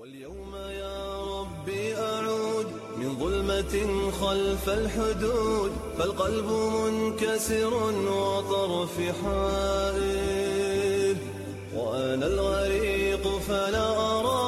واليوم يا ربي أعود من ظلمة خلف الحدود فالقلب منكسر وطرف حائر وأنا الغريق فلا أرى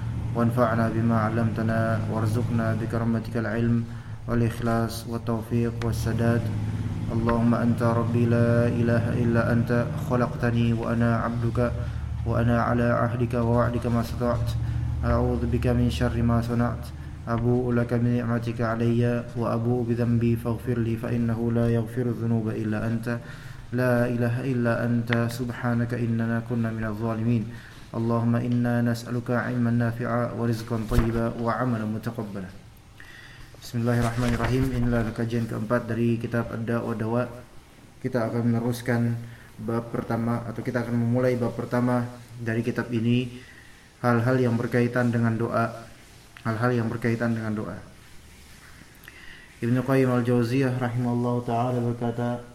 وانفعنا بما علمتنا وارزقنا بكرمتك العلم والإخلاص والتوفيق والسداد. اللهم أنت ربي لا إله إلا أنت خلقتني وأنا عبدك وأنا على عهدك ووعدك ما استطعت. أعوذ بك من شر ما صنعت. أبوء لك بنعمتك علي وأبوء بذنبي فاغفر لي فإنه لا يغفر الذنوب إلا أنت. لا إله إلا أنت سبحانك إننا كنا من الظالمين. اللهم إنا نسألك علما نافعا ورزقا طيبا وعملا متقبلا Bismillahirrahmanirrahim Inilah kajian keempat dari kitab Ad-Da wa Dawa Kita akan meneruskan bab pertama Atau kita akan memulai bab pertama dari kitab ini Hal-hal yang berkaitan dengan doa Hal-hal yang berkaitan dengan doa Ibnu Qayyim al-Jauziyah rahimahullah ta'ala berkata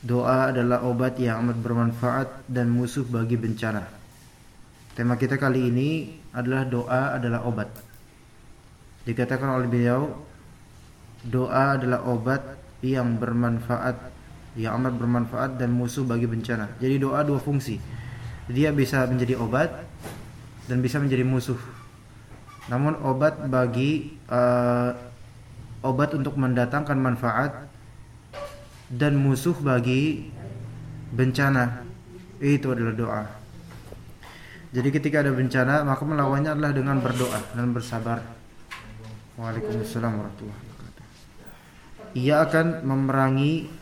Doa adalah obat yang amat bermanfaat dan musuh bagi bencana. Tema kita kali ini adalah doa adalah obat. Dikatakan oleh beliau Doa adalah obat yang bermanfaat Yang amat bermanfaat dan musuh bagi bencana. Jadi doa dua fungsi. Dia bisa menjadi obat Dan bisa menjadi musuh. Namun obat bagi uh, Obat untuk mendatangkan manfaat Dan musuh bagi bencana Itu adalah doa Jadi ketika ada bencana Maka melawannya adalah dengan berdoa Dan bersabar Waalaikumsalam warahmatullahi wabarakatuh. Ia akan memerangi,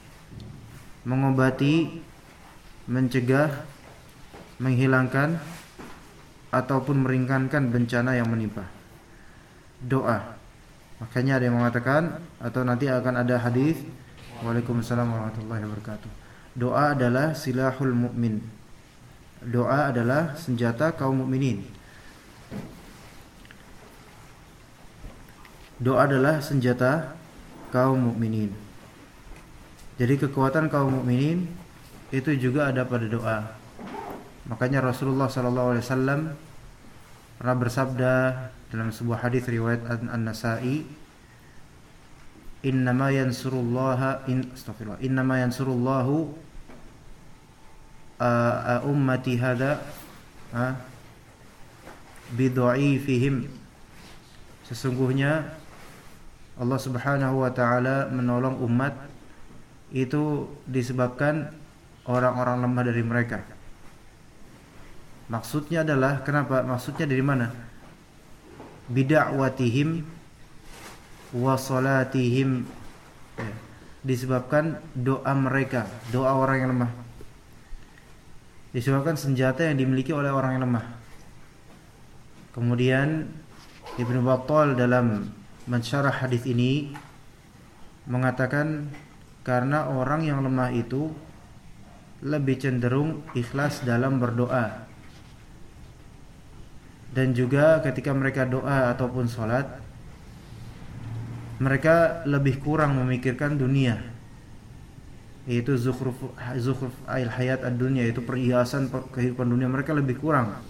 mengobati, mencegah, menghilangkan ataupun meringankan bencana yang menimpa. Doa. Makanya ada yang mengatakan atau nanti akan ada hadis Waalaikumsalam warahmatullahi wabarakatuh. Doa adalah silahul mukmin. Doa adalah senjata kaum mukminin. Doa adalah senjata kaum mukminin. Jadi kekuatan kaum mukminin itu juga ada pada doa. Makanya Rasulullah sallallahu alaihi wasallam pernah bersabda dalam sebuah hadis riwayat An-Nasa'i Innama yansurullaha in astaghfirullah innama yansurullahu uh, ummati hada uh, bidha'ifihim Sesungguhnya Allah Subhanahu wa taala menolong umat itu disebabkan orang-orang lemah dari mereka. Maksudnya adalah kenapa? Maksudnya dari mana? Bid'awatihim wa salatihim ya, disebabkan doa mereka, doa orang yang lemah. Disebabkan senjata yang dimiliki oleh orang yang lemah. Kemudian Ibnu Battal dalam mensyarah hadis ini mengatakan karena orang yang lemah itu lebih cenderung ikhlas dalam berdoa dan juga ketika mereka doa ataupun sholat mereka lebih kurang memikirkan dunia yaitu zukhruf zukhruf al hayat ad-dunya yaitu perhiasan per- kehidupan dunia mereka lebih kurang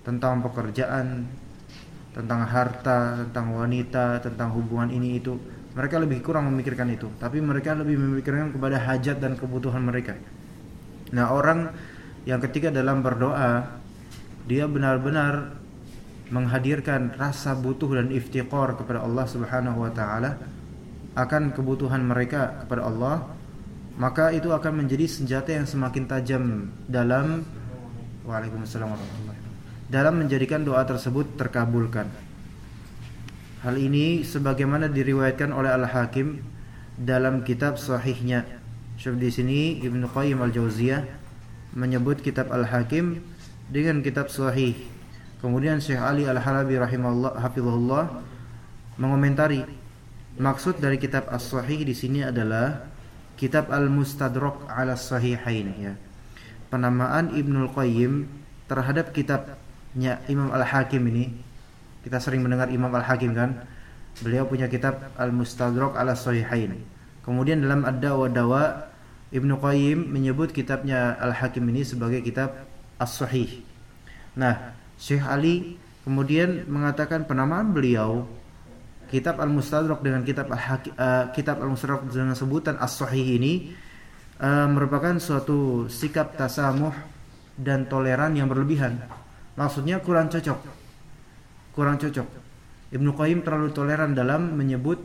tentang pekerjaan, tentang harta, tentang wanita, tentang hubungan ini itu. Mereka lebih kurang memikirkan itu, tapi mereka lebih memikirkan kepada hajat dan kebutuhan mereka. Nah, orang yang ketika dalam berdoa dia benar-benar menghadirkan rasa butuh dan iftiqar kepada Allah Subhanahu wa taala akan kebutuhan mereka kepada Allah, maka itu akan menjadi senjata yang semakin tajam dalam Waalaikumsalam dalam menjadikan doa tersebut terkabulkan. Hal ini sebagaimana diriwayatkan oleh Al-Hakim dalam kitab sahihnya. Syuf di sini Ibnu Qayyim Al-Jauziyah menyebut kitab Al-Hakim dengan kitab sahih. Kemudian Syekh Ali Al-Halabi rahimahullah hafizahullah mengomentari maksud dari kitab As-Sahih di sini adalah kitab Al-Mustadrak ala Sahihain ya. Penamaan Ibnul Qayyim terhadap kitabnya Imam Al-Hakim ini kita sering mendengar Imam Al-Hakim kan? Beliau punya kitab Al-Mustadrak ala Sahihain. Kemudian dalam Ad-Dawa Dawa Ibnu Qayyim menyebut kitabnya Al-Hakim ini sebagai kitab As-Sahih. Nah Syekh Ali kemudian mengatakan penamaan beliau kitab Al-Mustadrak dengan kitab Al-Hakim, uh, kitab Al-Mustadrak dengan sebutan As-Sahih ini uh, merupakan suatu sikap tasamuh dan toleran yang berlebihan maksudnya kurang cocok kurang cocok. Ibnu Qayyim terlalu toleran dalam menyebut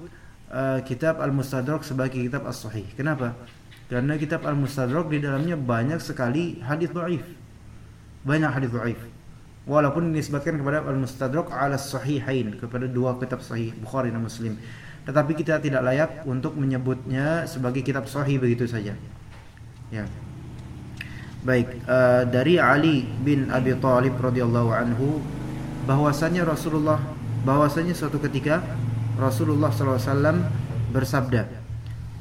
uh, kitab Al-Mustadrak sebagai kitab As-Sahih. Kenapa? Karena kitab Al-Mustadrak di dalamnya banyak sekali hadis dhaif. Banyak hadis dhaif. Walaupun dinisbatkan kepada Al-Mustadrak ala Sahihain, kepada dua kitab sahih Bukhari dan Muslim. Tetapi kita tidak layak untuk menyebutnya sebagai kitab sahih begitu saja. Ya. Baik, uh, dari Ali bin Abi Thalib radhiyallahu anhu bahwasanya Rasulullah bahwasanya suatu ketika Rasulullah SAW bersabda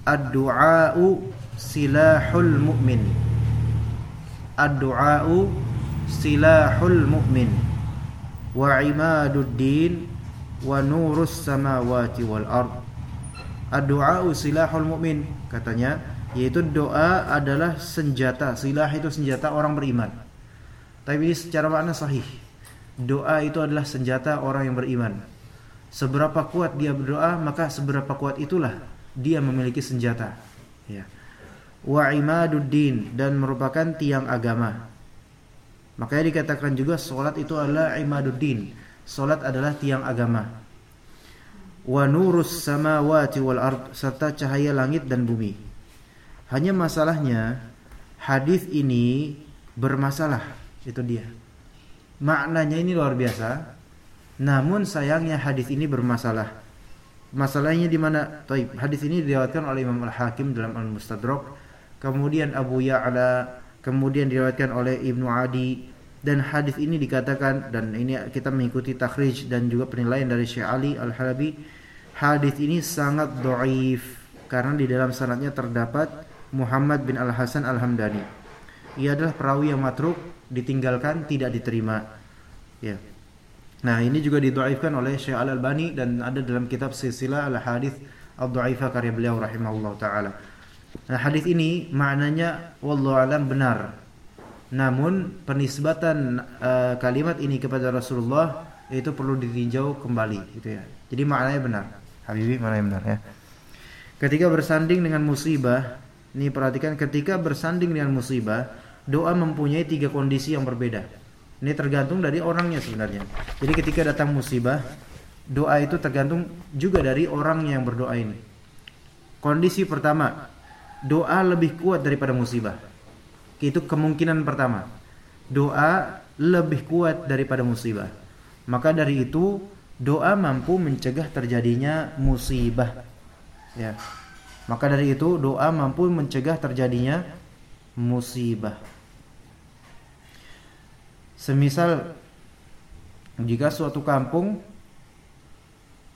ad-du'a'u silahul mu'min ad-du'a'u silahul mu'min wa imaduddin wa nurus samawati wal ard ad-du'a'u silahul mu'min katanya yaitu doa adalah senjata silah itu senjata orang beriman tapi ini secara makna sahih doa itu adalah senjata orang yang beriman. Seberapa kuat dia berdoa, maka seberapa kuat itulah dia memiliki senjata. Ya. Wa imaduddin dan merupakan tiang agama. Makanya dikatakan juga solat itu adalah imaduddin. Solat adalah tiang agama. Wa nurus samawati wal ard serta cahaya langit dan bumi. Hanya masalahnya hadis ini bermasalah. Itu dia maknanya ini luar biasa. Namun sayangnya hadis ini bermasalah. Masalahnya di mana? Hadis ini diriwayatkan oleh Imam Al-Hakim dalam Al-Mustadrak, kemudian Abu Ya'la, kemudian diriwayatkan oleh Ibnu Adi dan hadis ini dikatakan dan ini kita mengikuti takhrij dan juga penilaian dari Syekh Ali Al-Halabi. Hadis ini sangat dhaif karena di dalam sanadnya terdapat Muhammad bin Al-Hasan Al-Hamdani. Ia adalah perawi yang matruk, ditinggalkan, tidak diterima. Ya. Nah, ini juga didhaifkan oleh Syekh Al-Albani dan ada dalam kitab Silsilah Al-Hadits Ad-Dhaifah karya beliau rahimahullah taala. Nah, hadis ini maknanya wallahu alam benar. Namun penisbatan uh, kalimat ini kepada Rasulullah itu perlu ditinjau kembali gitu ya. Jadi maknanya benar. Habibi maknanya benar ya. Ketika bersanding dengan musibah, ini perhatikan ketika bersanding dengan musibah, doa mempunyai tiga kondisi yang berbeda. Ini tergantung dari orangnya sebenarnya. Jadi ketika datang musibah, doa itu tergantung juga dari orang yang berdoa ini. Kondisi pertama, doa lebih kuat daripada musibah. Itu kemungkinan pertama. Doa lebih kuat daripada musibah. Maka dari itu doa mampu mencegah terjadinya musibah. Ya. Maka dari itu doa mampu mencegah terjadinya musibah. Semisal jika suatu kampung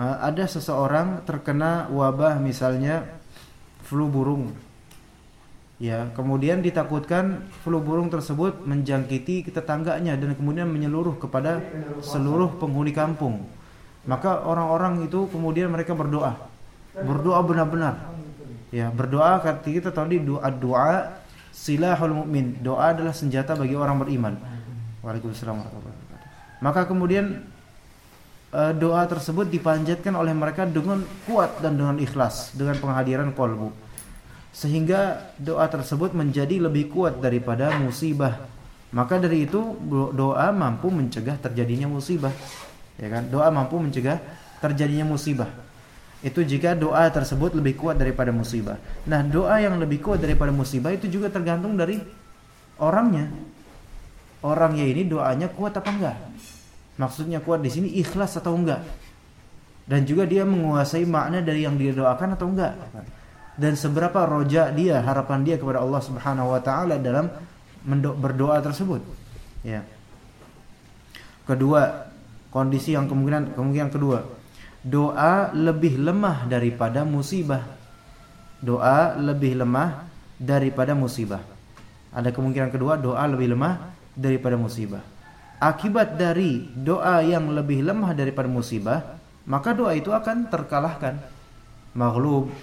uh, ada seseorang terkena wabah misalnya flu burung. Ya, kemudian ditakutkan flu burung tersebut menjangkiti tetangganya dan kemudian menyeluruh kepada seluruh penghuni kampung. Maka orang-orang itu kemudian mereka berdoa. Berdoa benar-benar. Ya, berdoa kata kita tahu di doa doa silahul mukmin. Doa adalah senjata bagi orang beriman. Waalaikumsalam warahmatullahi wabarakatuh. Maka kemudian eh, doa tersebut dipanjatkan oleh mereka dengan kuat dan dengan ikhlas, dengan penghadiran kolbu. Sehingga doa tersebut menjadi lebih kuat daripada musibah. Maka dari itu doa mampu mencegah terjadinya musibah. Ya kan? Doa mampu mencegah terjadinya musibah itu jika doa tersebut lebih kuat daripada musibah. Nah, doa yang lebih kuat daripada musibah itu juga tergantung dari orangnya. Orangnya ini doanya kuat apa enggak? Maksudnya kuat di sini ikhlas atau enggak? Dan juga dia menguasai makna dari yang dia doakan atau enggak? Dan seberapa roja dia, harapan dia kepada Allah Subhanahu wa taala dalam berdoa tersebut. Ya. Kedua, kondisi yang kemungkinan kemungkinan kedua, doa lebih lemah daripada musibah. Doa lebih lemah daripada musibah. Ada kemungkinan kedua doa lebih lemah daripada musibah. Akibat dari doa yang lebih lemah daripada musibah, maka doa itu akan terkalahkan. Maghlub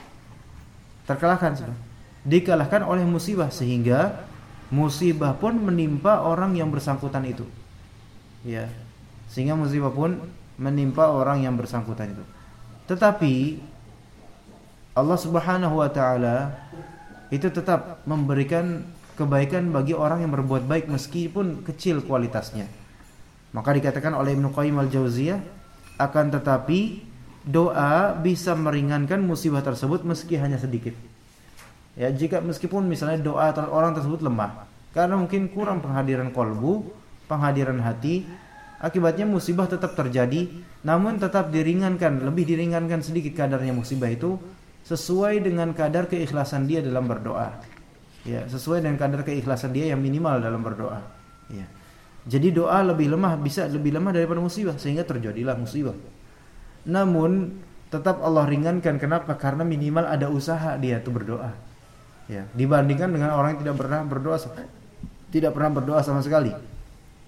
terkalahkan sudah. Dikalahkan oleh musibah sehingga musibah pun menimpa orang yang bersangkutan itu. Ya. Sehingga musibah pun menimpa orang yang bersangkutan itu. Tetapi Allah Subhanahu wa taala itu tetap memberikan kebaikan bagi orang yang berbuat baik meskipun kecil kualitasnya. Maka dikatakan oleh Ibnu Qayyim al-Jauziyah akan tetapi doa bisa meringankan musibah tersebut meski hanya sedikit. Ya, jika meskipun misalnya doa orang tersebut lemah karena mungkin kurang penghadiran kolbu, penghadiran hati, Akibatnya musibah tetap terjadi, namun tetap diringankan, lebih diringankan sedikit kadarnya musibah itu sesuai dengan kadar keikhlasan dia dalam berdoa. Ya, sesuai dengan kadar keikhlasan dia yang minimal dalam berdoa. Ya. Jadi doa lebih lemah bisa lebih lemah daripada musibah sehingga terjadilah musibah. Namun tetap Allah ringankan kenapa? Karena minimal ada usaha dia tuh berdoa. Ya, dibandingkan dengan orang yang tidak pernah berdoa tidak pernah berdoa sama sekali.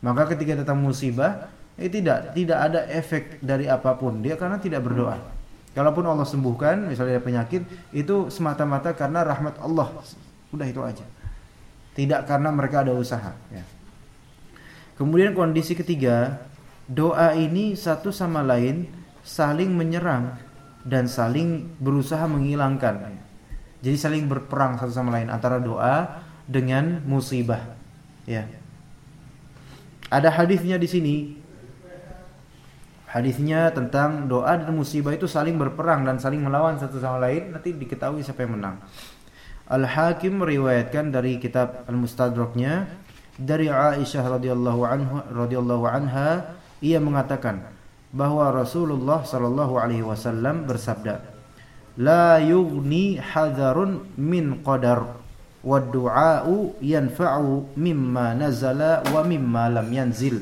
Maka ketika datang musibah, eh, tidak tidak ada efek dari apa pun dia karena tidak berdoa. Kalaupun Allah sembuhkan, misalnya penyakit, itu semata-mata karena rahmat Allah. Udah itu aja. Tidak karena mereka ada usaha. Ya. Kemudian kondisi ketiga, doa ini satu sama lain saling menyerang dan saling berusaha menghilangkan. Jadi saling berperang satu sama lain antara doa dengan musibah. Ya. Ada hadisnya di sini. Hadisnya tentang doa dan musibah itu saling berperang dan saling melawan satu sama lain, nanti diketahui siapa yang menang. Al-Hakim meriwayatkan dari kitab Al-Mustadraknya dari Aisyah radhiyallahu anha radhiyallahu anha ia mengatakan bahwa Rasulullah sallallahu alaihi wasallam bersabda la yughni hadarun min qadar wa du'a'u yanfa'u mimma nazala wa mimma lam yanzil.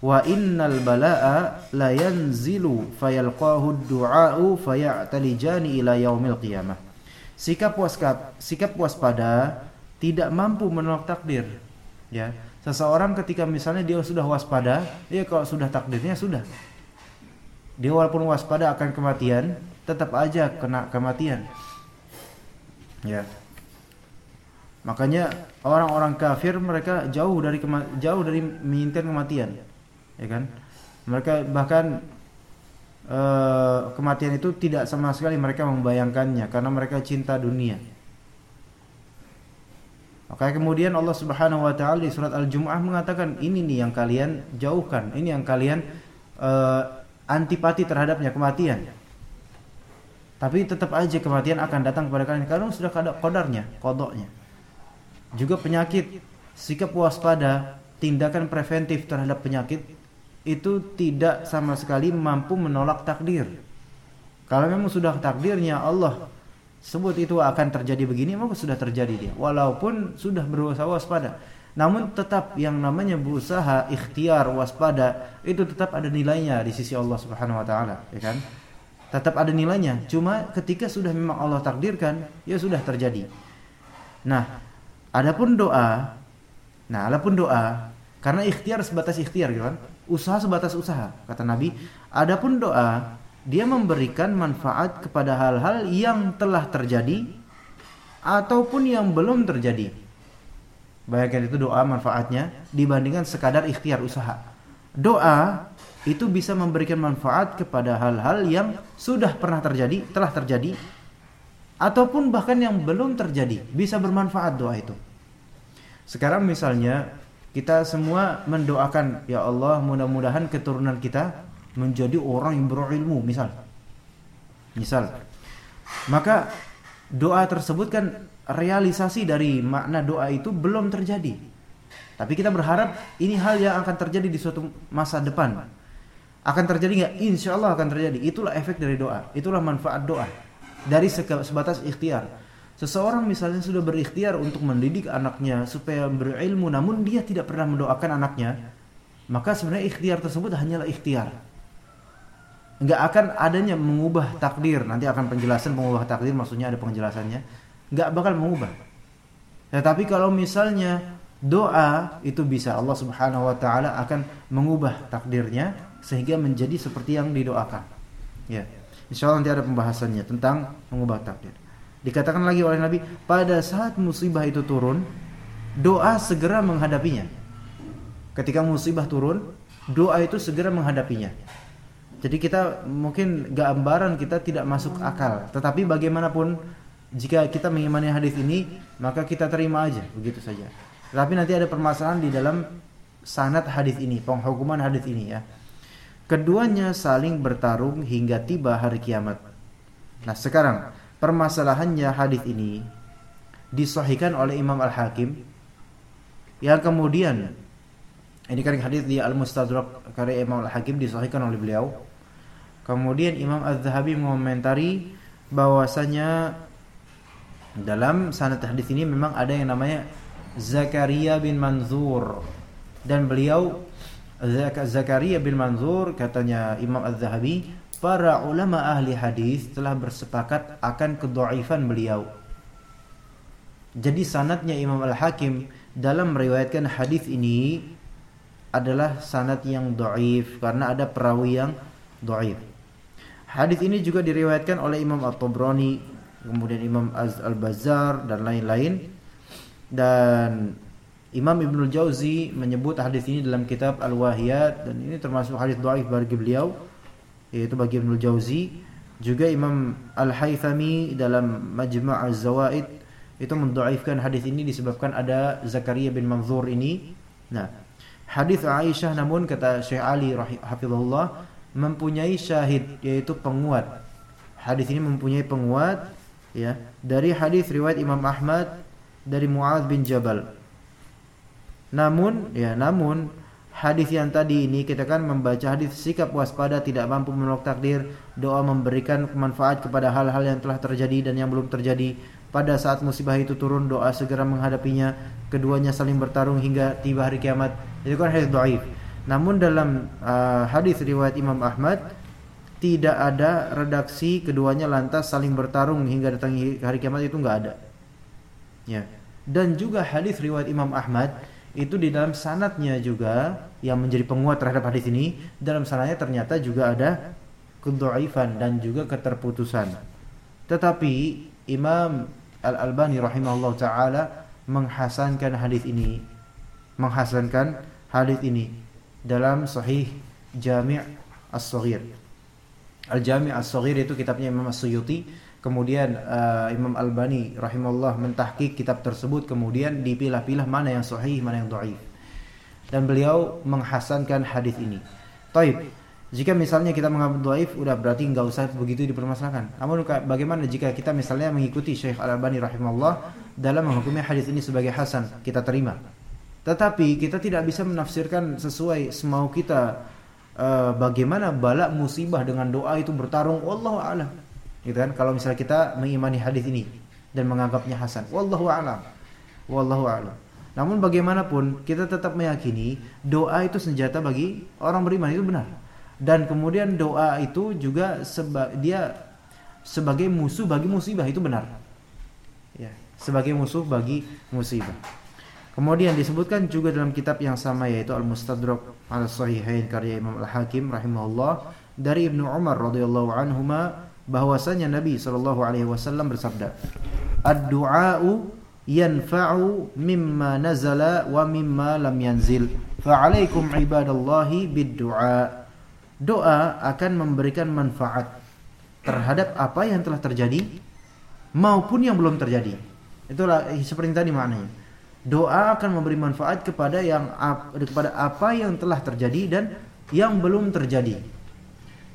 Wa innal bala'a la yanzilu fayalqahu du'a'u faya'talijani ila yaumil qiyamah. Sikap waspada sikap waspada tidak mampu menolak takdir ya. Seseorang ketika misalnya dia sudah waspada ya kalau sudah takdirnya sudah dia walaupun waspada akan kematian tetap aja kena kematian ya Makanya orang-orang kafir mereka jauh dari jauh dari menginginkan kematian. Ya kan? Mereka bahkan uh, kematian itu tidak sama sekali mereka membayangkannya karena mereka cinta dunia. Maka kemudian Allah Subhanahu wa taala di surat Al-Jumuah mengatakan ini nih yang kalian jauhkan, ini yang kalian uh, antipati terhadapnya kematian. Tapi tetap aja kematian akan datang kepada kalian. Karena sudah kadarnya, kodoknya juga penyakit sikap waspada tindakan preventif terhadap penyakit itu tidak sama sekali mampu menolak takdir. Kalau memang sudah takdirnya Allah sebut itu akan terjadi begini maka sudah terjadi dia. Walaupun sudah berusaha waspada namun tetap yang namanya berusaha ikhtiar waspada itu tetap ada nilainya di sisi Allah Subhanahu wa taala ya kan tetap ada nilainya cuma ketika sudah memang Allah takdirkan ya sudah terjadi nah Adapun doa, nah adapun doa karena ikhtiar sebatas ikhtiar gitu kan. Usaha sebatas usaha kata Nabi. Adapun doa dia memberikan manfaat kepada hal-hal yang telah terjadi ataupun yang belum terjadi. Bayangkan itu doa manfaatnya dibandingkan sekadar ikhtiar usaha. Doa itu bisa memberikan manfaat kepada hal-hal yang sudah pernah terjadi, telah terjadi, ataupun bahkan yang belum terjadi, bisa bermanfaat doa itu. Sekarang misalnya kita semua mendoakan, ya Allah mudah-mudahan keturunan kita menjadi orang yang berilmu, misal. Misal. Maka doa tersebut kan realisasi dari makna doa itu belum terjadi. Tapi kita berharap ini hal yang akan terjadi di suatu masa depan. Akan terjadi nggak? Insya Allah akan terjadi. Itulah efek dari doa. Itulah manfaat doa. Dari sebatas ikhtiar. Seseorang misalnya sudah berikhtiar untuk mendidik anaknya supaya berilmu, namun dia tidak pernah mendoakan anaknya, maka sebenarnya ikhtiar tersebut hanyalah ikhtiar. Nggak akan adanya mengubah takdir. Nanti akan penjelasan mengubah takdir, maksudnya ada penjelasannya nggak bakal mengubah. Tetapi kalau misalnya doa itu bisa Allah Subhanahu wa taala akan mengubah takdirnya sehingga menjadi seperti yang didoakan. Ya. Insya Allah nanti ada pembahasannya tentang mengubah takdir. Dikatakan lagi oleh Nabi, pada saat musibah itu turun, doa segera menghadapinya. Ketika musibah turun, doa itu segera menghadapinya. Jadi kita mungkin gambaran kita tidak masuk akal, tetapi bagaimanapun jika kita mengimani hadis ini, maka kita terima aja begitu saja. Tapi nanti ada permasalahan di dalam sanad hadis ini, penghukuman hadis ini ya. Keduanya saling bertarung hingga tiba hari kiamat. Nah, sekarang permasalahannya hadis ini disahihkan oleh Imam Al-Hakim yang kemudian ini kan hadis di Al-Mustadrak karya Imam Al-Hakim disahihkan oleh beliau. Kemudian Imam Az-Zahabi mengomentari bahwasanya dalam sanad hadis ini memang ada yang namanya Zakaria bin Manzur dan beliau Zakaria bin Manzur katanya Imam Az-Zahabi para ulama ahli hadis telah bersepakat akan kedhaifan beliau. Jadi sanatnya Imam Al-Hakim dalam meriwayatkan hadis ini adalah sanad yang dhaif karena ada perawi yang dhaif. Hadis ini juga diriwayatkan oleh Imam At-Tabrani kemudian Imam Az Al-Bazzar dan lain-lain. Dan Imam Ibnul Jauzi menyebut hadis ini dalam kitab Al-Wahiyat. Dan ini termasuk hadis dhaif bagi beliau yaitu bagi Ibnul Jauzi. Juga Imam Al-Haythami dalam Majma' Az-Zawaid itu mendhaifkan hadis ini disebabkan ada Zakaria bin Manzur ini. Nah hadis Aisyah namun kata Syekh Ali hafizahullah mempunyai syahid yaitu penguat. Hadis ini mempunyai penguat ya dari hadis riwayat Imam Ahmad dari Muadz bin Jabal. Namun ya namun hadis yang tadi ini kita kan membaca hadis sikap waspada tidak mampu menolak takdir, doa memberikan manfaat kepada hal-hal yang telah terjadi dan yang belum terjadi. Pada saat musibah itu turun doa segera menghadapinya, keduanya saling bertarung hingga tiba hari kiamat. Itu kan hadis dhaif. Namun dalam uh, hadis riwayat Imam Ahmad tidak ada redaksi keduanya lantas saling bertarung hingga datang hari kiamat itu nggak ada. Ya. Dan juga hadis riwayat Imam Ahmad itu di dalam sanatnya juga yang menjadi penguat terhadap hadis ini dalam sanatnya ternyata juga ada kedhaifan dan juga keterputusan. Tetapi Imam Al Albani rahimahullah taala menghasankan hadis ini, menghasankan hadis ini dalam Sahih Jami' As-Saghir. Al-Jami' As-Saghir itu kitabnya Imam As-Suyuti. Kemudian uh, Imam Al-Bani rahimahullah mentahqiq kitab tersebut kemudian dipilah-pilah mana yang sahih, mana yang dhaif. Dan beliau menghasankan hadis ini. Taib. Jika misalnya kita mengambil dhaif udah berarti nggak usah begitu dipermasalahkan. Namun bagaimana jika kita misalnya mengikuti Syekh Al-Albani rahimahullah dalam menghukumi hadis ini sebagai hasan, kita terima. Tetapi kita tidak bisa menafsirkan sesuai semau kita uh, bagaimana balak musibah dengan doa itu bertarung wallahu a'lam. Gitu kan? Kalau misalnya kita mengimani hadis ini dan menganggapnya hasan, wallahu a'lam. Wallahu a'lam. Namun bagaimanapun kita tetap meyakini doa itu senjata bagi orang beriman itu benar. Dan kemudian doa itu juga seba dia sebagai musuh bagi musibah itu benar. Ya, sebagai musuh bagi musibah. Kemudian disebutkan juga dalam kitab yang sama yaitu Al-Mustadrak al Sahihain karya Imam Al-Hakim rahimahullah dari Ibnu Umar radhiyallahu anhuma bahwasanya Nabi Shallallahu alaihi wasallam bersabda, "Ad-du'a'u yanfa'u mimma nazala wa mimma lam yanzil. Fa'alaikum ibadallahi bid-du'a." Doa akan memberikan manfaat terhadap apa yang telah terjadi maupun yang belum terjadi. Itulah seperti tadi maknanya. Doa akan memberi manfaat kepada yang kepada apa yang telah terjadi dan yang belum terjadi.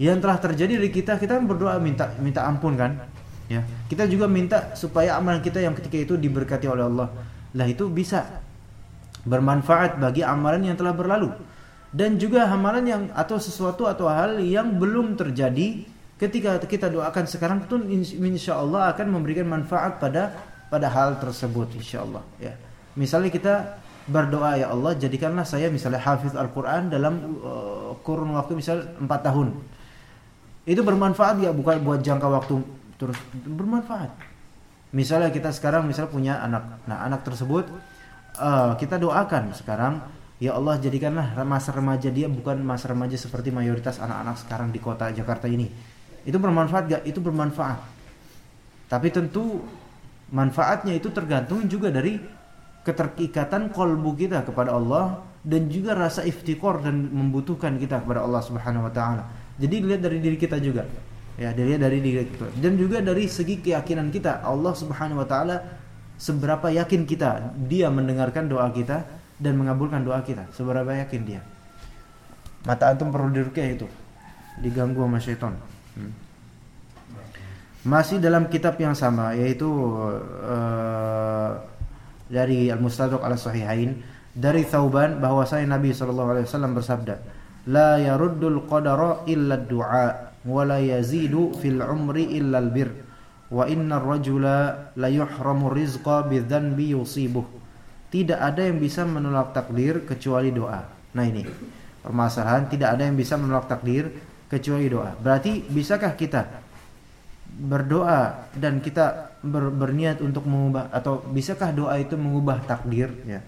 Yang telah terjadi dari kita kita kan berdoa minta minta ampun kan? Ya. Kita juga minta supaya amalan kita yang ketika itu diberkati oleh Allah. Lah itu bisa bermanfaat bagi amalan yang telah berlalu. Dan juga amalan yang atau sesuatu atau hal yang belum terjadi ketika kita doakan sekarang itu insya Allah akan memberikan manfaat pada pada hal tersebut insya Allah. Ya misalnya kita berdoa ya Allah jadikanlah saya misalnya hafiz Al-Quran dalam uh, kurun waktu misal 4 tahun. Itu bermanfaat ya bukan buat jangka waktu terus? Bermanfaat. Misalnya kita sekarang misal punya anak. Nah anak tersebut uh, kita doakan sekarang ya Allah jadikanlah masa remaja dia bukan masa remaja seperti mayoritas anak-anak sekarang di kota Jakarta ini. Itu bermanfaat gak itu bermanfaat. Tapi tentu manfaatnya itu tergantung juga dari keterikatan kolbu kita kepada Allah dan juga rasa iftikor dan membutuhkan kita kepada Allah Subhanahu wa taala jadi dilihat dari diri kita juga. Ya, dilihat dari diri kita. Dan juga dari segi keyakinan kita, Allah Subhanahu wa taala seberapa yakin kita dia mendengarkan doa kita dan mengabulkan doa kita. Seberapa yakin dia. Mata antum perlu dirukyah itu. Diganggu sama syaitan. Hmm. Masih dalam kitab yang sama yaitu uh, dari Al-Mustadrak Al-Sahihain dari Thauban bahwasanya Nabi sallallahu alaihi wasallam bersabda, la yaruddul qadara illa du'a wa la yazidu fil umri illa al bir wa inna rajula la yuhramu rizqa bidzanbi yusibuh. Tidak ada yang bisa menolak takdir kecuali doa. Nah ini permasalahan tidak ada yang bisa menolak takdir kecuali doa. Berarti bisakah kita berdoa dan kita ber, berniat untuk mengubah atau bisakah doa itu mengubah takdir ya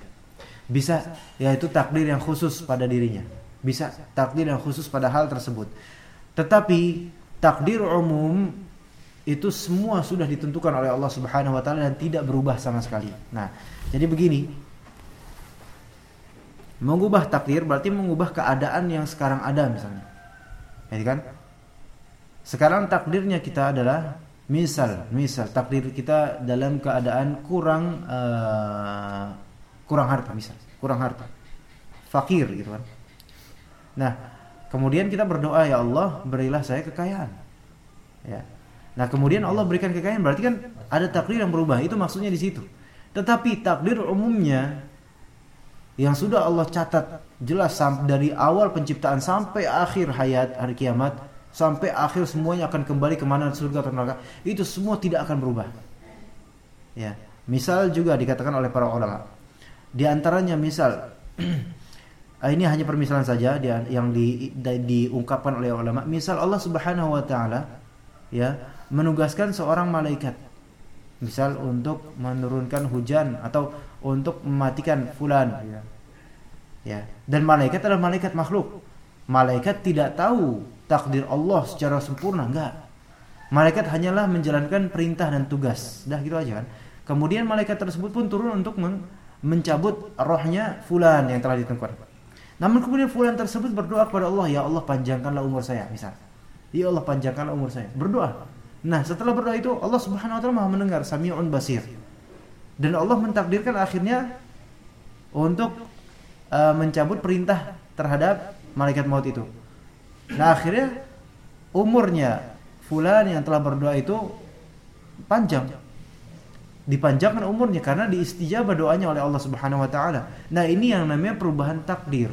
bisa yaitu takdir yang khusus pada dirinya bisa takdir yang khusus pada hal tersebut. Tetapi takdir umum itu semua sudah ditentukan oleh Allah Subhanahu wa taala dan tidak berubah sama sekali. Nah, jadi begini. Mengubah takdir berarti mengubah keadaan yang sekarang ada misalnya. Ya kan? Sekarang takdirnya kita adalah misal, misal takdir kita dalam keadaan kurang uh, kurang harta misal, kurang harta. Fakir gitu kan Nah, kemudian kita berdoa ya Allah berilah saya kekayaan. Ya. Nah, kemudian Allah berikan kekayaan berarti kan ada takdir yang berubah. Itu maksudnya di situ. Tetapi takdir umumnya yang sudah Allah catat jelas dari awal penciptaan sampai akhir hayat hari kiamat sampai akhir semuanya akan kembali ke mana surga atau neraka itu semua tidak akan berubah ya misal juga dikatakan oleh para ulama di antaranya misal Ah, ini hanya permisalan saja yang di, di, diungkapkan oleh ulama. Misal Allah Subhanahu wa taala ya menugaskan seorang malaikat misal untuk menurunkan hujan atau untuk mematikan fulan ya. ya. Dan malaikat adalah malaikat makhluk. Malaikat tidak tahu takdir Allah secara sempurna, enggak. Malaikat hanyalah menjalankan perintah dan tugas. Dah gitu aja kan. Kemudian malaikat tersebut pun turun untuk mencabut rohnya fulan yang telah ditentukan. Namun kemudian fulan tersebut berdoa kepada Allah, ya Allah panjangkanlah umur saya, misal. Ya Allah panjangkanlah umur saya. Berdoa. Nah, setelah berdoa itu Allah Subhanahu wa taala Maha mendengar, Sami'un Basir. Dan Allah mentakdirkan akhirnya untuk uh, mencabut perintah terhadap malaikat maut itu. Nah, akhirnya umurnya fulan yang telah berdoa itu panjang dipanjangkan umurnya karena diistijabah doanya oleh Allah Subhanahu wa taala. Nah, ini yang namanya perubahan takdir.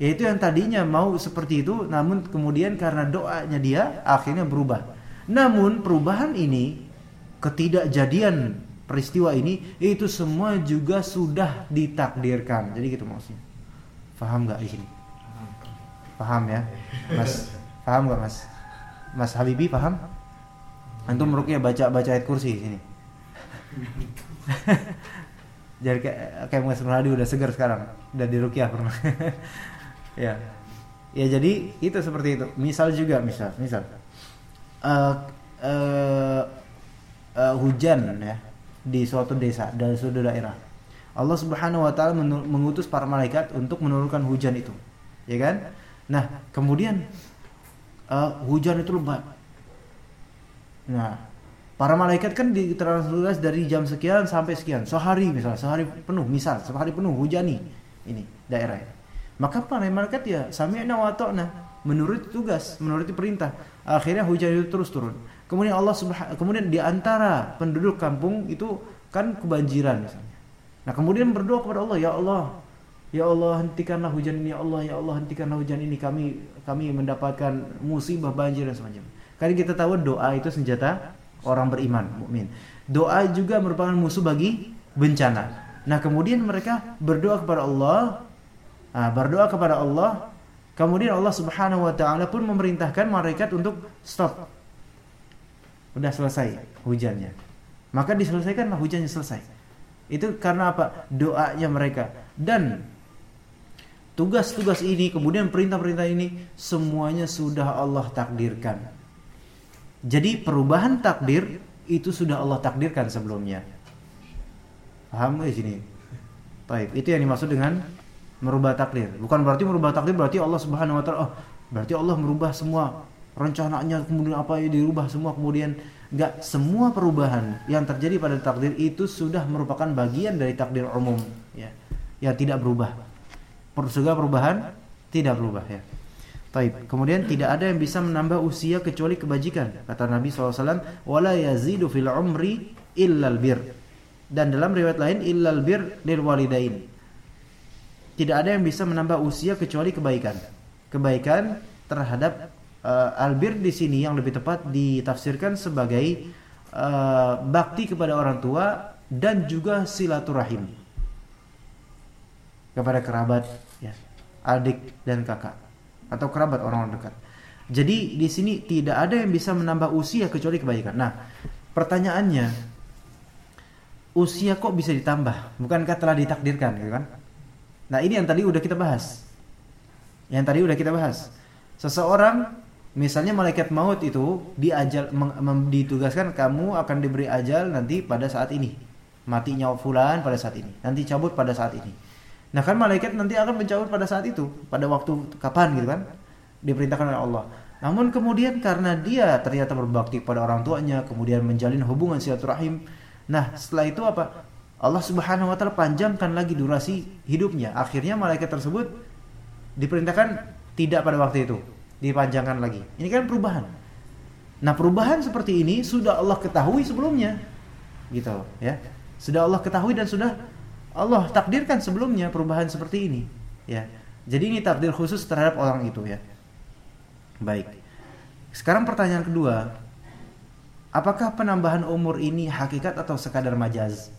Yaitu yang tadinya mau seperti itu namun kemudian karena doanya dia akhirnya berubah. Namun perubahan ini ketidakjadian peristiwa ini itu semua juga sudah ditakdirkan. Jadi gitu maksudnya. Paham nggak di sini? Paham ya? Mas, paham nggak Mas? Mas Habibi paham? Antum merukyah baca baca ayat kursi sini. jadi kayak kayak Mas Muradi udah segar sekarang udah di Rukiah pernah ya ya jadi itu seperti itu misal juga misal misal eh, eh, eh, hujan ya di suatu desa dari suatu daerah. Allah Subhanahu wa taala mengutus para malaikat untuk menurunkan hujan itu. Ya kan? Nah, kemudian eh, hujan itu lebat. Nah, para malaikat kan diterangkan dari jam sekian sampai sekian, sehari misalnya, sehari penuh, misal sehari penuh hujani ini daerah. Maka para malaikat ya sami'na wa ta'na, menuruti tugas, menuruti perintah. Akhirnya hujan itu terus turun. Kemudian Allah Subhanahu kemudian di antara penduduk kampung itu kan kebanjiran misalnya. Nah, kemudian berdoa kepada Allah, ya Allah, ya Allah hentikanlah hujan ini, ya Allah, ya Allah hentikanlah hujan ini kami kami mendapatkan musibah banjir dan semacamnya. Karena kita tahu doa itu senjata orang beriman, mukmin. Doa juga merupakan musuh bagi bencana. Nah, kemudian mereka berdoa kepada Allah, ah, berdoa kepada Allah, kemudian Allah Subhanahu wa taala pun memerintahkan malaikat untuk stop. Udah selesai hujannya. Maka diselesaikanlah hujannya selesai. Itu karena apa? Doanya mereka. Dan tugas-tugas ini, kemudian perintah-perintah ini semuanya sudah Allah takdirkan. Jadi perubahan takdir itu sudah Allah takdirkan sebelumnya. Paham di sini? Baik, itu yang dimaksud dengan merubah takdir. Bukan berarti merubah takdir berarti Allah Subhanahu wa taala oh, berarti Allah merubah semua rencananya kemudian apa yang dirubah semua kemudian enggak semua perubahan yang terjadi pada takdir itu sudah merupakan bagian dari takdir umum ya. Yang tidak berubah. Segala perubahan tidak berubah ya. Taib. Kemudian tidak ada yang bisa menambah usia kecuali kebajikan. Kata Nabi SAW, wala yazidu fil umri illal bir. Dan dalam riwayat lain illal bir lil walidain. Tidak ada yang bisa menambah usia kecuali kebaikan. Kebaikan terhadap uh, albir di sini yang lebih tepat ditafsirkan sebagai uh, bakti kepada orang tua dan juga silaturahim kepada kerabat, adik dan kakak atau kerabat orang-orang dekat. Jadi di sini tidak ada yang bisa menambah usia kecuali kebaikan. Nah, pertanyaannya usia kok bisa ditambah? Bukankah telah ditakdirkan, gitu kan? Nah, ini yang tadi udah kita bahas. Yang tadi udah kita bahas. Seseorang misalnya malaikat maut itu diajal ditugaskan kamu akan diberi ajal nanti pada saat ini. Matinya fulan pada saat ini. Nanti cabut pada saat ini. Nah kan malaikat nanti akan mencabut pada saat itu, pada waktu kapan gitu kan, diperintahkan oleh Allah. Namun kemudian karena dia ternyata berbakti pada orang tuanya, kemudian menjalin hubungan silaturahim, nah setelah itu apa? Allah Subhanahu Wa Taala panjangkan lagi durasi hidupnya. Akhirnya malaikat tersebut diperintahkan tidak pada waktu itu, dipanjangkan lagi. Ini kan perubahan. Nah perubahan seperti ini sudah Allah ketahui sebelumnya, gitu ya. Sudah Allah ketahui dan sudah Allah takdirkan sebelumnya perubahan seperti ini ya. Jadi ini takdir khusus terhadap orang itu ya. Baik. Sekarang pertanyaan kedua apakah penambahan umur ini hakikat atau sekadar majaz?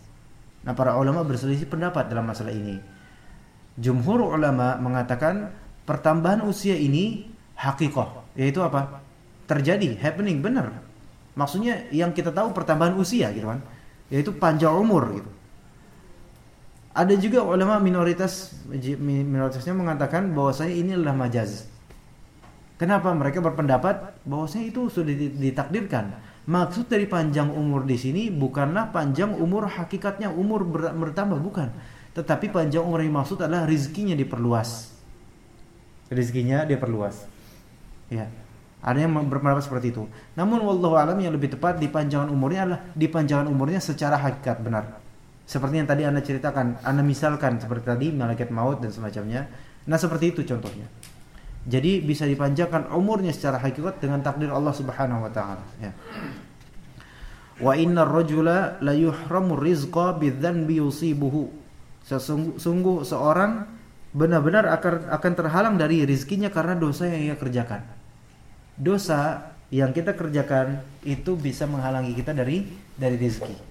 Nah para ulama berselisih pendapat dalam masalah ini. Jumhur ulama mengatakan pertambahan usia ini hakikoh yaitu apa? Terjadi happening benar. Maksudnya yang kita tahu pertambahan usia gitu kan? Yaitu panjang umur gitu ada juga ulama minoritas minoritasnya mengatakan bahwasanya ini adalah majaz. Kenapa mereka berpendapat bahwasanya itu sudah ditakdirkan? Maksud dari panjang umur di sini bukanlah panjang umur hakikatnya umur ber, bertambah bukan, tetapi panjang umur yang maksud adalah rizkinya diperluas. Rizkinya diperluas. Ya. Ada yang berpendapat seperti itu. Namun wallahu alam yang lebih tepat di panjangan umurnya adalah di panjangan umurnya secara hakikat benar seperti yang tadi Anda ceritakan, Anda misalkan seperti tadi malaikat maut dan semacamnya. Nah, seperti itu contohnya. Jadi bisa dipanjangkan umurnya secara hakikat dengan takdir Allah Subhanahu wa taala, ya. Wa innar rajula la yuhramu rizqa bidzanbi yusibuhu. Sesungguh seorang benar-benar akan akan terhalang dari rizkinya karena dosa yang ia kerjakan. Dosa yang kita kerjakan itu bisa menghalangi kita dari dari rezeki.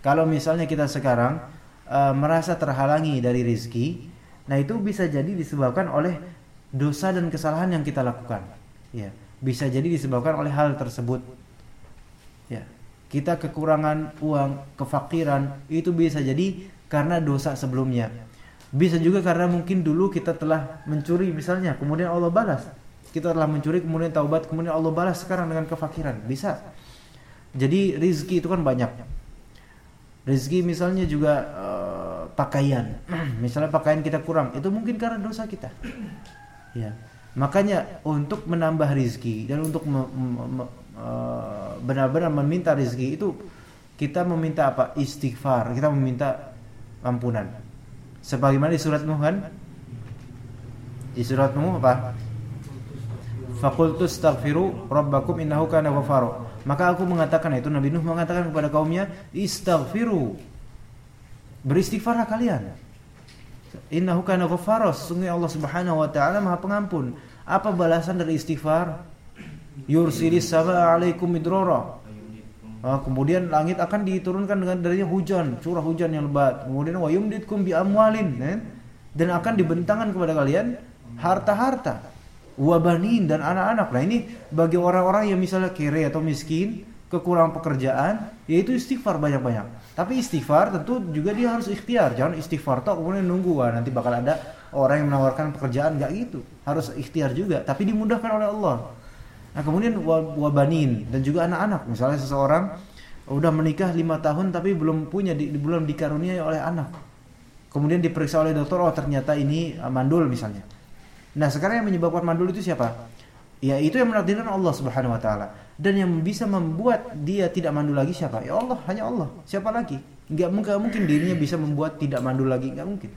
Kalau misalnya kita sekarang uh, merasa terhalangi dari rizki, nah itu bisa jadi disebabkan oleh dosa dan kesalahan yang kita lakukan. Ya, bisa jadi disebabkan oleh hal tersebut. Ya, kita kekurangan uang, kefakiran itu bisa jadi karena dosa sebelumnya. Bisa juga karena mungkin dulu kita telah mencuri misalnya, kemudian Allah balas. kita telah mencuri kemudian taubat kemudian Allah balas sekarang dengan kefakiran bisa jadi rizki itu kan banyak rizki misalnya juga uh, pakaian. Misalnya pakaian kita kurang itu mungkin karena dosa kita. Ya. Makanya untuk menambah rizki dan untuk me- me- me- uh, benar-benar meminta rizki itu kita meminta apa? Istighfar. Kita meminta ampunan. Sebagaimana di surat Nuh kan? Di surat Nuh apa? Fakultu astaghfiru rabbakum innahu kana ghafara. Maka aku mengatakan itu Nabi Nuh mengatakan kepada kaumnya, istaghfiru. Beristighfarlah kalian. Innahu kana ghafara. Sungguh Allah Subhanahu wa taala Maha Pengampun. Apa balasan dari istighfar? Yursilis sama alaikum midrara. Ah, kemudian langit akan diturunkan dengan darinya hujan, curah hujan yang lebat. Kemudian wa yumditkum bi amwalin, eh? dan akan dibentangkan kepada kalian harta-harta wabanin dan anak-anak. Nah ini bagi orang-orang yang misalnya kere atau miskin, kekurangan pekerjaan, yaitu istighfar banyak-banyak. Tapi istighfar tentu juga dia harus ikhtiar, jangan istighfar toh kemudian nunggu wah nanti bakal ada orang yang menawarkan pekerjaan nggak gitu. Harus ikhtiar juga, tapi dimudahkan oleh Allah. Nah kemudian wabanin dan juga anak-anak. Misalnya seseorang udah menikah lima tahun tapi belum punya, di, belum dikaruniai oleh anak. Kemudian diperiksa oleh dokter, oh ternyata ini mandul misalnya Nah sekarang yang menyebabkan mandul itu siapa? Ya itu yang menakdirkan Allah Subhanahu Wa Taala. Dan yang bisa membuat dia tidak mandul lagi siapa? Ya Allah, hanya Allah. Siapa lagi? Gak mungkin, mungkin dirinya bisa membuat tidak mandul lagi, nggak mungkin.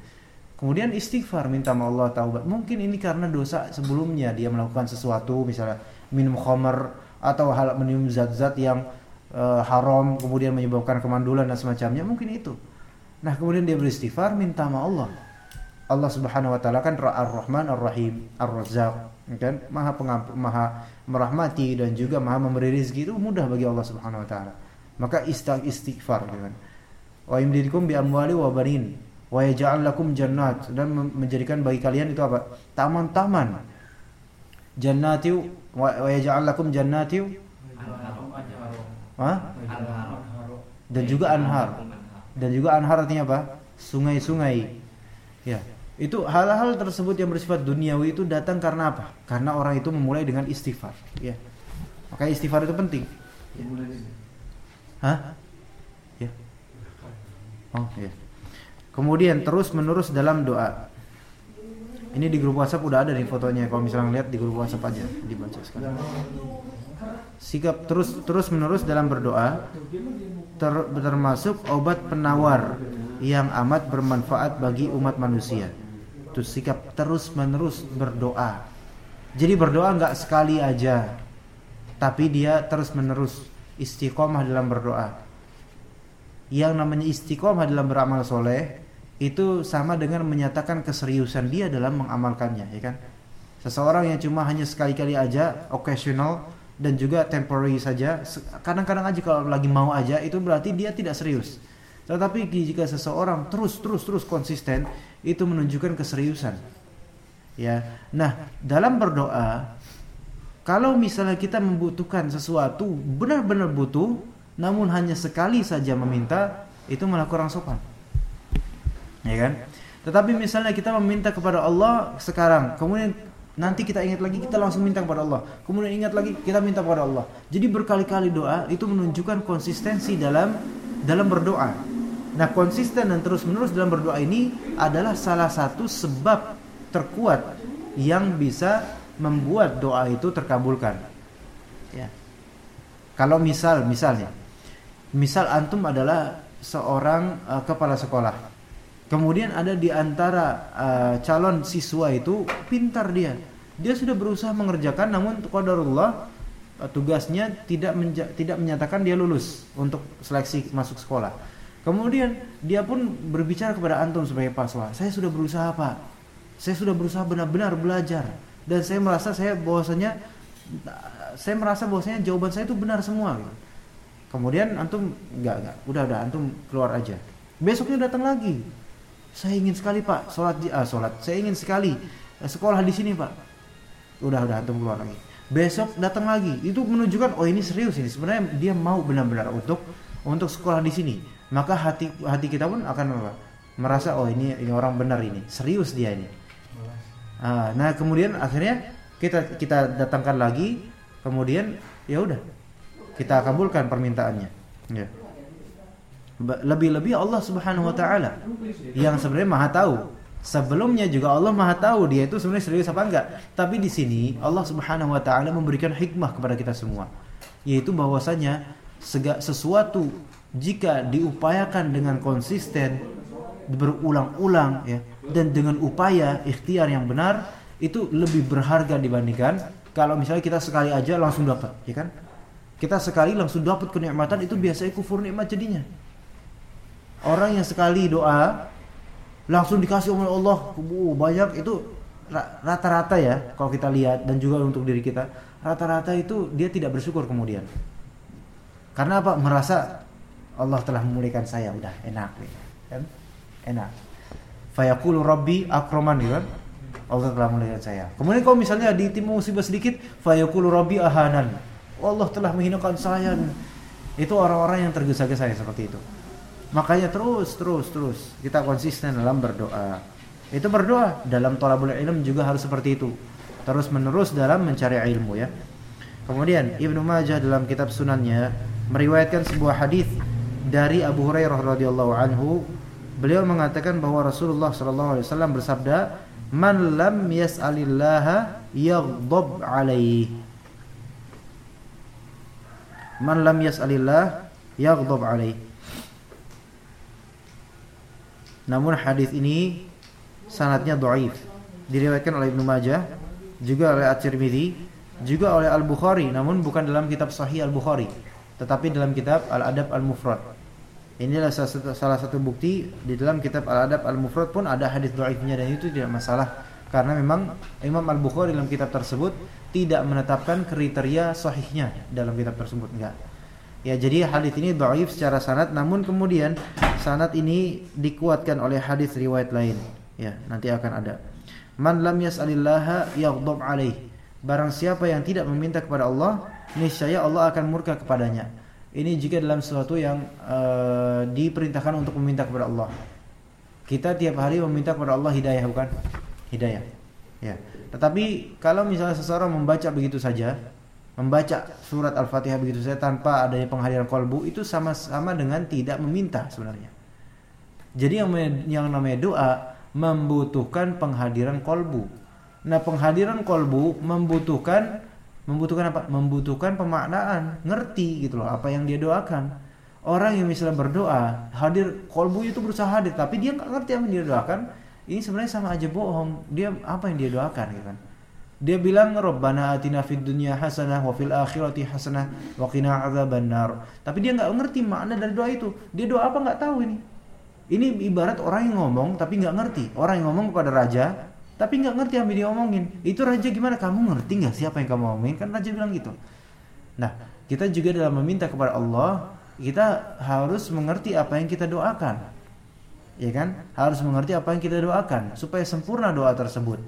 Kemudian istighfar minta sama Allah taubat. Mungkin ini karena dosa sebelumnya dia melakukan sesuatu misalnya minum khamar atau hal minum zat-zat yang uh, haram kemudian menyebabkan kemandulan dan semacamnya mungkin itu. Nah, kemudian dia beristighfar minta sama Allah. Allah Subhanahu wa taala kan Ar-Rahman Ar-Rahim, Ar-Razzaq, kan? Maha pengampun, Maha merahmati dan juga Maha memberi rezeki itu mudah bagi Allah Subhanahu wa taala. Maka istighfar kan. Wa yumdidukum bi amwali wa banin wa yaj'al lakum jannat dan menjadikan bagi kalian itu apa? Taman-taman. Jannati wa yaj'al lakum jannati? Dan juga anhar. Dan juga anhar artinya apa? Sungai-sungai. Ya. Itu hal-hal tersebut yang bersifat duniawi itu datang karena apa? Karena orang itu memulai dengan istighfar, ya. Maka istighfar itu penting. Ya. Hah? Ya. Oh, ya. Kemudian terus menerus dalam doa. Ini di grup WhatsApp udah ada nih fotonya. Kalau misalnya lihat di grup WhatsApp aja dibaca sekali. Sikap terus terus menerus dalam berdoa ter, termasuk obat penawar yang amat bermanfaat bagi umat manusia. Itu sikap terus menerus berdoa. Jadi berdoa nggak sekali aja, tapi dia terus menerus istiqomah dalam berdoa. Yang namanya istiqomah dalam beramal soleh itu sama dengan menyatakan keseriusan dia dalam mengamalkannya, ya kan? Seseorang yang cuma hanya sekali-kali aja, occasional dan juga temporary saja, kadang-kadang aja kalau lagi mau aja itu berarti dia tidak serius. Tetapi jika seseorang terus terus terus konsisten itu menunjukkan keseriusan. Ya. Nah, dalam berdoa kalau misalnya kita membutuhkan sesuatu benar-benar butuh namun hanya sekali saja meminta itu malah kurang sopan. Ya kan? Tetapi misalnya kita meminta kepada Allah sekarang, kemudian nanti kita ingat lagi kita langsung minta kepada Allah. Kemudian ingat lagi kita minta kepada Allah. Jadi berkali-kali doa itu menunjukkan konsistensi dalam dalam berdoa. Nah, konsisten dan terus-menerus dalam berdoa ini adalah salah satu sebab terkuat yang bisa membuat doa itu terkabulkan. Ya. Kalau misal, misalnya, misal antum adalah seorang uh, kepala sekolah. Kemudian ada di antara uh, calon siswa itu pintar dia. Dia sudah berusaha mengerjakan namun qadarullah uh, tugasnya tidak tidak menyatakan dia lulus untuk seleksi masuk sekolah Kemudian dia pun berbicara kepada antum sebagai paswa. Saya sudah berusaha pak. Saya sudah berusaha benar-benar belajar dan saya merasa saya bahwasanya saya merasa bahwasanya jawaban saya itu benar semua. Kemudian antum enggak enggak, udah udah antum keluar aja. Besoknya datang lagi. Saya ingin sekali pak sholat ah, sholat. Saya ingin sekali eh, sekolah di sini pak. Udah udah antum keluar lagi. Besok datang lagi. Itu menunjukkan oh ini serius ini. Sebenarnya dia mau benar-benar untuk untuk sekolah di sini maka hati hati kita pun akan apa? merasa oh ini ini orang benar ini. Serius dia ini. Ah, nah kemudian akhirnya kita kita datangkan lagi kemudian ya udah kita kabulkan permintaannya. Ya. Lebih-lebih Allah Subhanahu wa taala yang sebenarnya Maha tahu. Sebelumnya juga Allah Maha tahu dia itu sebenarnya serius apa enggak. Tapi di sini Allah Subhanahu wa taala memberikan hikmah kepada kita semua. Yaitu bahwasanya sesuatu jika diupayakan dengan konsisten berulang-ulang ya dan dengan upaya ikhtiar yang benar itu lebih berharga dibandingkan kalau misalnya kita sekali aja langsung dapat ya kan? Kita sekali langsung dapat kenikmatan itu biasanya kufur nikmat jadinya. Orang yang sekali doa langsung dikasih oleh Allah uh, banyak itu ra- rata-rata ya kalau kita lihat dan juga untuk diri kita rata-rata itu dia tidak bersyukur kemudian. Karena apa? Merasa Allah telah memulihkan saya. Udah enak. Kan? Enak. Fayaqulu rabbi akraman gitu kan? Allah telah memulihkan saya. Kemudian kalau misalnya ditimpa musibah sedikit fayaqulu rabbi ahanan. Allah telah menghinakan saya. Itu orang-orang yang tergesa-gesa ya seperti itu. Makanya terus terus terus kita konsisten dalam berdoa. Itu berdoa. Dalam thalabul ilm juga harus seperti itu. Terus menerus dalam mencari ilmu ya. Kemudian Ibnu Majah dalam kitab sunannya meriwayatkan sebuah hadis dari Abu Hurairah radhiyallahu anhu beliau mengatakan bahwa Rasulullah sallallahu alaihi wasallam bersabda man lam yas'alillaha yaghdab alaihi man lam yas'alillah yaghdab alaihi namun hadis ini sanatnya dhaif. Diriwayatkan oleh Ibnu Majah, juga oleh At-Tirmidzi, juga oleh Al-Bukhari, namun bukan dalam kitab Sahih Al-Bukhari, tetapi dalam kitab Al-Adab Al-Mufrad. Ini adalah salah satu, salah satu bukti di dalam kitab Al-Adab Al-Mufrad pun ada hadis dhaifnya dan itu tidak masalah karena memang Imam Al-Bukhari dalam kitab tersebut tidak menetapkan kriteria sahihnya dalam kitab tersebut enggak. Ya jadi hadis ini dhaif secara sanad namun kemudian sanad ini dikuatkan oleh hadis riwayat lain. Ya, nanti akan ada. Man lam yas'alillaha yaghdab alaih. Barang siapa yang tidak meminta kepada Allah, niscaya Allah akan murka kepadanya. Ini jika dalam sesuatu yang uh, diperintahkan untuk meminta kepada Allah. Kita tiap hari meminta kepada Allah hidayah bukan? Hidayah. Ya. Tetapi kalau misalnya seseorang membaca begitu saja, membaca surat Al-Fatihah begitu saja tanpa adanya penghadiran kolbu itu sama-sama dengan tidak meminta sebenarnya. Jadi yang yang namanya doa membutuhkan penghadiran kolbu. Nah penghadiran kolbu membutuhkan membutuhkan apa? Membutuhkan pemaknaan, ngerti gitu loh apa yang dia doakan. Orang yang misalnya berdoa hadir kolbu itu berusaha hadir tapi dia nggak ngerti apa yang dia doakan. Ini sebenarnya sama aja bohong. Dia apa yang dia doakan gitu kan? Dia bilang Rabbana atina fid dunya hasanah wa fil akhirati hasanah wa qina adzabannar. Tapi dia nggak ngerti makna dari doa itu. Dia doa apa nggak tahu ini. Ini ibarat orang yang ngomong tapi nggak ngerti. Orang yang ngomong kepada raja tapi nggak ngerti apa yang dia omongin. Itu raja gimana? Kamu ngerti nggak siapa yang kamu omongin? Kan raja bilang gitu. Nah, kita juga dalam meminta kepada Allah, kita harus mengerti apa yang kita doakan. Ya kan? Harus mengerti apa yang kita doakan supaya sempurna doa tersebut.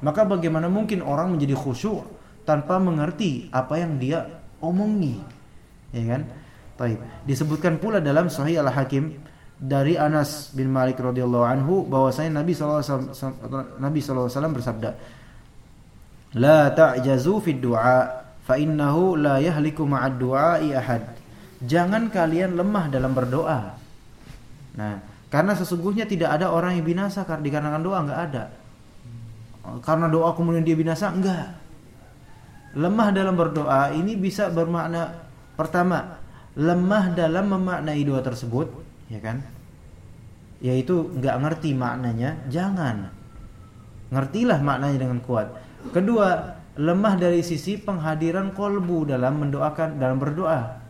Maka bagaimana mungkin orang menjadi khusyuk tanpa mengerti apa yang dia omongi? Ya kan? Baik. Disebutkan pula dalam Sahih Al-Hakim dari Anas bin Malik radhiyallahu anhu bahwasanya Nabi sallallahu Nabi wasallam bersabda, "La ta'jazu fid du'a fa innahu la ma'ad du'a'i ahad." Jangan kalian lemah dalam berdoa. Nah, karena sesungguhnya tidak ada orang yang binasa dikarenakan doa enggak ada. Karena doa kemudian dia binasa enggak. Lemah dalam berdoa ini bisa bermakna pertama, lemah dalam memaknai doa tersebut, ya kan? Yaitu enggak ngerti maknanya, jangan. Ngertilah maknanya dengan kuat. Kedua, lemah dari sisi penghadiran kolbu dalam mendoakan dalam berdoa.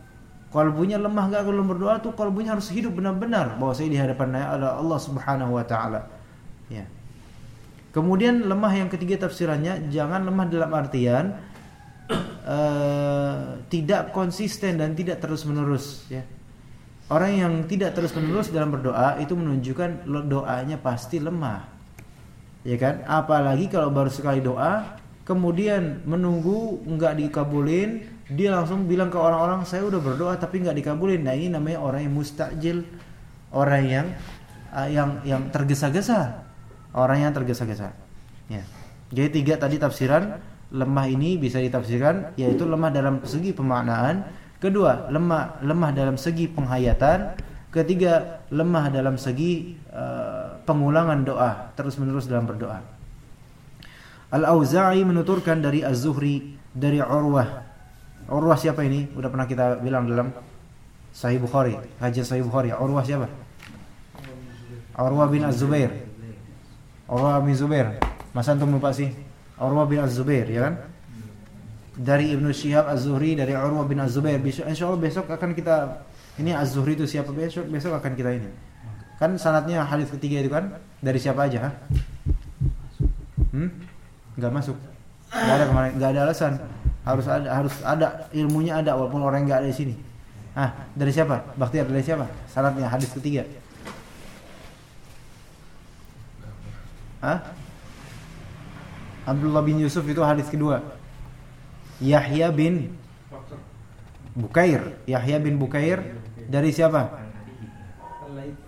Kolbunya lemah enggak kalau berdoa tuh kolbunya harus hidup benar-benar bahwa saya di hadapan ada Allah Subhanahu wa taala. Ya. Kemudian lemah yang ketiga tafsirannya jangan lemah dalam artian uh, tidak konsisten dan tidak terus-menerus ya. Orang yang tidak terus-menerus dalam berdoa itu menunjukkan doanya pasti lemah. Ya kan? Apalagi kalau baru sekali doa kemudian menunggu nggak dikabulin, dia langsung bilang ke orang-orang saya udah berdoa tapi nggak dikabulin. Nah, ini namanya orang yang mustajil, orang yang uh, yang yang tergesa-gesa orang yang tergesa-gesa. Ya. Jadi tiga tadi tafsiran lemah ini bisa ditafsirkan yaitu lemah dalam segi pemaknaan, kedua lemah lemah dalam segi penghayatan, ketiga lemah dalam segi uh, pengulangan doa terus-menerus dalam berdoa. Al-Auza'i menuturkan dari Az-Zuhri dari Urwah. Urwah siapa ini? Udah pernah kita bilang dalam Sahih Bukhari, Haji Sahih Bukhari. Urwah siapa? Urwah bin Az-Zubair. Urwah bin Zubair. Masa antum lupa sih? Urwah bin Az-Zubair, ya kan? Dari Ibnu Syihab Az-Zuhri dari Urwah bin Az-Zubair. Besok insyaallah besok akan kita ini Az-Zuhri itu siapa besok? Besok akan kita ini. Kan sanatnya hadis ketiga itu kan dari siapa aja? Hmm? Enggak masuk. Enggak ada kemarin, enggak ada alasan. Harus ada harus ada ilmunya ada walaupun orang enggak ada di sini. Ah, dari siapa? Baktiar dari siapa? Sanatnya hadis ketiga. Hah? Abdullah bin Yusuf itu hadis kedua. Yahya bin Bukair. Yahya bin Bukair dari siapa?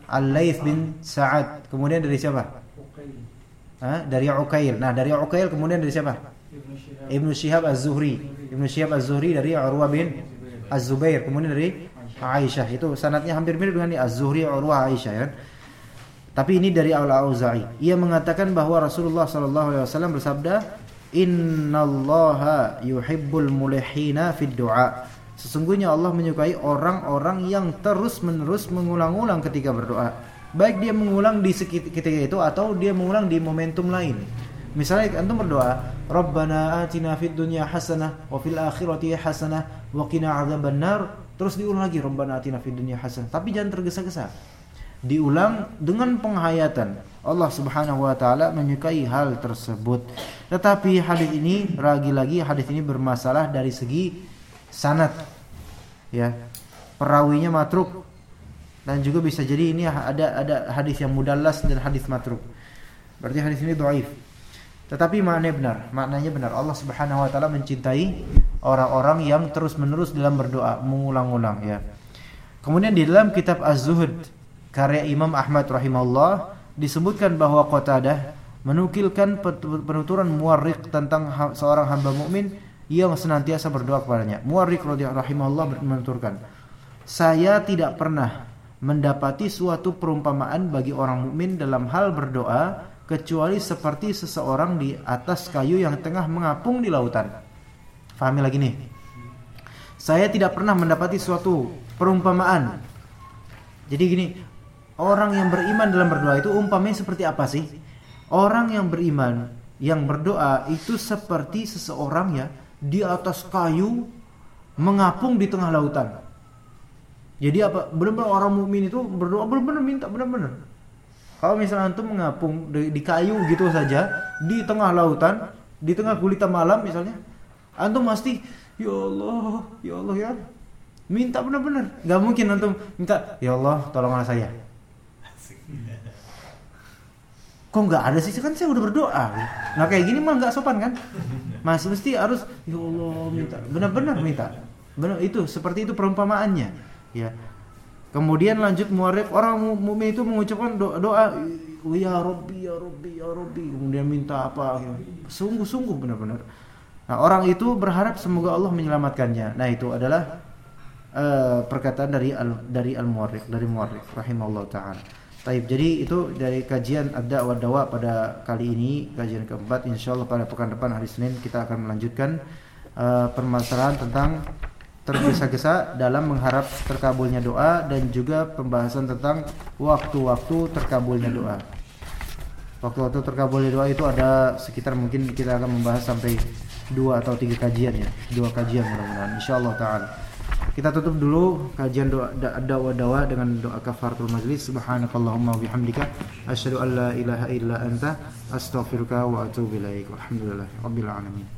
Al-Laits bin Sa'ad. Kemudian dari siapa? Hah? Dari Ukail. Nah, dari Ukail kemudian dari siapa? Ibnu Syihab Az-Zuhri. Ibnu Syihab Az-Zuhri dari Urwah bin Az-Zubair. Kemudian dari Aisyah. Itu sanatnya hampir mirip dengan Az-Zuhri Urwah Aisyah ya. Tapi ini dari Al-Auza'i. Ia mengatakan bahwa Rasulullah sallallahu alaihi wasallam bersabda, "Innallaha yuhibbul mulihina fid du'a." Sesungguhnya Allah menyukai orang-orang yang terus-menerus mengulang-ulang ketika berdoa. Baik dia mengulang di ketika itu atau dia mengulang di momentum lain. Misalnya antum berdoa, "Rabbana atina fid dunya hasanah wa fil akhirati hasanah wa qina adzabannar." Terus diulang lagi, "Rabbana atina fid dunya hasanah." Tapi jangan tergesa-gesa diulang dengan penghayatan. Allah Subhanahu wa taala menyukai hal tersebut. Tetapi hadis ini lagi-lagi hadis ini bermasalah dari segi sanad. Ya. Perawinya matruk dan juga bisa jadi ini ada ada hadis yang mudallas dan hadis matruk. Berarti hadis ini dhaif. Tetapi maknanya benar, maknanya benar. Allah Subhanahu wa taala mencintai orang-orang yang terus-menerus dalam berdoa, mengulang-ulang ya. Kemudian di dalam kitab Az-Zuhd karya Imam Ahmad rahimahullah disebutkan bahwa Qatadah menukilkan penuturan Muwarriq tentang seorang hamba mukmin yang senantiasa berdoa kepadanya. Muwarriq rahimahullah menuturkan, "Saya tidak pernah mendapati suatu perumpamaan bagi orang mukmin dalam hal berdoa kecuali seperti seseorang di atas kayu yang tengah mengapung di lautan." Fahami lagi nih. Saya tidak pernah mendapati suatu perumpamaan. Jadi gini, orang yang beriman dalam berdoa itu umpamanya seperti apa sih? Orang yang beriman yang berdoa itu seperti seseorang ya di atas kayu mengapung di tengah lautan. Jadi apa? Benar-benar orang mukmin itu berdoa benar-benar minta benar-benar. Kalau misalnya antum mengapung di, kayu gitu saja di tengah lautan, di tengah gulita malam misalnya, antum pasti ya Allah, ya Allah ya. Minta benar-benar. Gak mungkin antum minta, ya Allah tolonglah saya kok nggak ada sih? Kan saya udah berdoa. Nah kayak gini mah nggak sopan kan? Masih mesti harus ya Allah minta. Benar-benar minta. Benar itu seperti itu perumpamaannya. Ya. Kemudian lanjut muarif orang mukmin itu mengucapkan doa, doa ya Robbi ya Robbi ya Robbi kemudian minta apa sungguh-sungguh benar-benar. Nah orang itu berharap semoga Allah menyelamatkannya. Nah itu adalah uh, perkataan dari al, dari al muarif dari muarif rahimahullah taala Taib. Jadi itu dari kajian ada wadawa pada kali ini kajian keempat. Insya Allah pada pekan depan hari Senin kita akan melanjutkan uh, permasalahan tentang tergesa-gesa dalam mengharap terkabulnya doa dan juga pembahasan tentang waktu-waktu terkabulnya doa. Waktu-waktu terkabulnya doa itu ada sekitar mungkin kita akan membahas sampai dua atau tiga kajian ya, dua kajian mudah-mudahan. Insya Allah Taala. Kita tutup dulu kajian doa dakwah dawa dengan doa kafaratul majlis. Subhanakallahumma wa bihamdika asyhadu an la ilaha illa anta astaghfiruka wa atubu ilaik. Alhamdulillah rabbil alamin.